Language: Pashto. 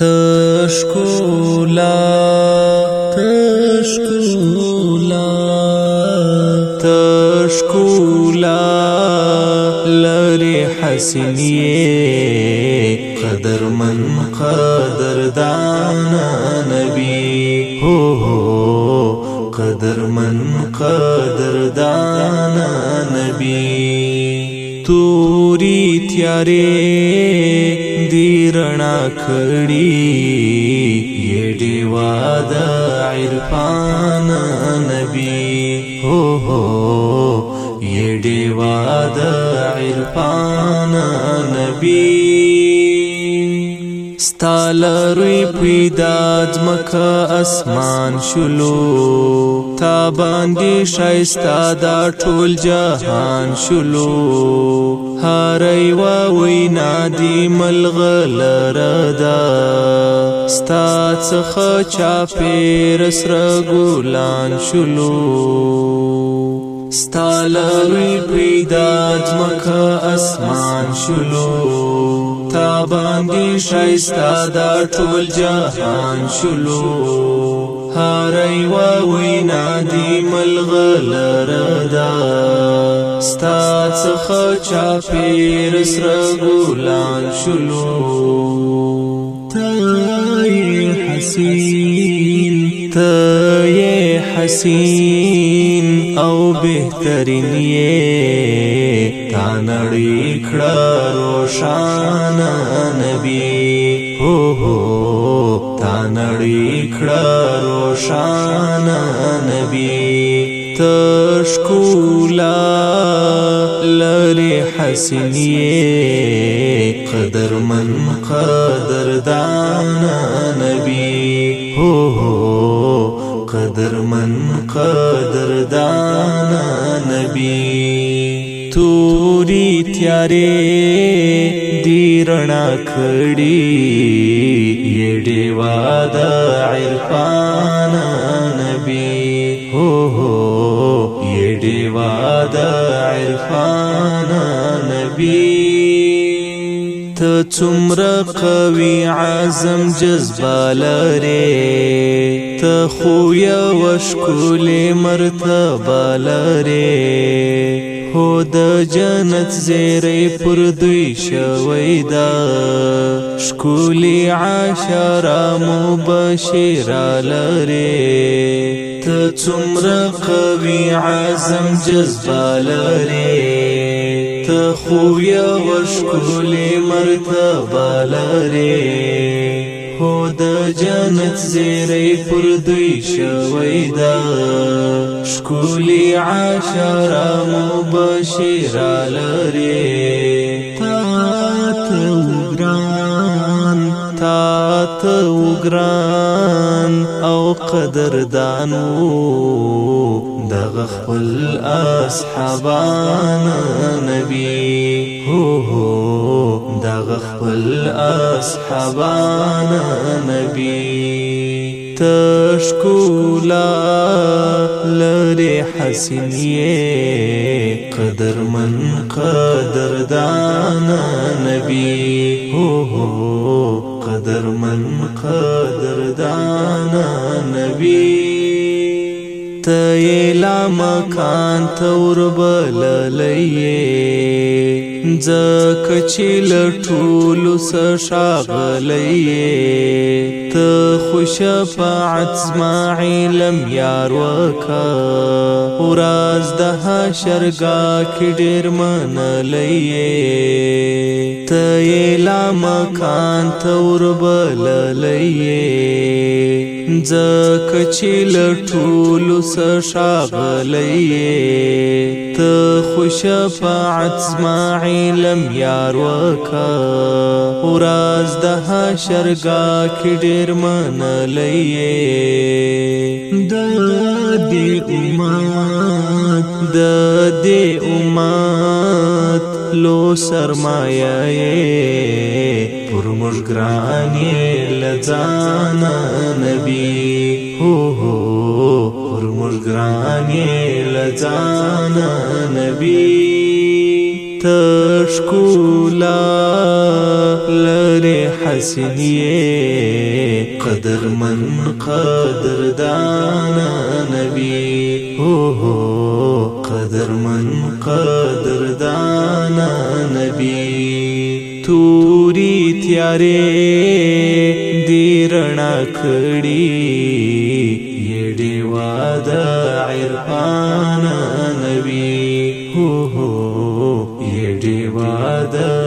تشکولا تشکولا تشکولا لری حسنیه قدر من قدر دانا نبی هو هو قدر من قدر دانا نبی توری تیاره رڼا کړي یې دیوا د عرفان نبی هو هو یې دیوا د عرفان نبی ستالروی پیدا ځمکه اسمان شلو تا باندې شایستا دا ټول جهان شلو هاري وا وینا دی ملغلره دا ستا څخه چا پیر سره ګلان شلو ستالروی پیدا ځمکه اسمان شلو تا باندې شایستا دا ټول جهان شلو هاري و وینا دی ملغلر دا ستا څخه چا پیر سر ګلان شلو تای حسین تای حسین او بهترین یې تانړی کړه روشانه دی هو هو تا نړۍ کړه روشان نبی تشکولا لری حسنیه قدر من قدر دان نبی هو هو قدر من قدر دان نبی توری تیاره دی رڼا کړي یې ډیوا د عرفان نبی هو هو یې ډیوا د عرفان نبی ته څومره قوي عزم جذبه لري ته خو یو شکولې مرتبه لري هو د جنت زیری پر دوی شوی دا شکولې عاشره مبشره لري ته څومره قوي عزم جذبه لري ته خو یو شکولې مرتبه لري هو د جنت زیری پر دوی شوی دا شکولی عشرا مبشرا لري تا ته وګران تا ته وګران او قدردانو دغ خپل اصحابان نبی هو هو دغ خپل اصحابان نبی تشکولا لری حسینیه قدر من قدردان نبی هو هو قدر من قدردان نبی ته لا مکان تور بللې ځکه چې لټول سشاغلې ته خوش شفاعت ما علم یار وکا وراز د حشرګه کې ډېر من لې ته لا مکان تور بللې ځکه چې له ټولو څه ښاغلی ته خو شفاعت زما علم یار وکه ورځ د حشرګاه کې ډېر منلی یې د دې امت د دې امت راتلو سرمایه پر موږ ګران لځان نبی هو هو پر موږ ګران لځان نبی تشکولا لره حسنیه قدر من قدردان نبی هو هو قدر من قدردان نبی توری تیارې دی رڼا کړی یډې واده عرفان نبی هو هو یډې واده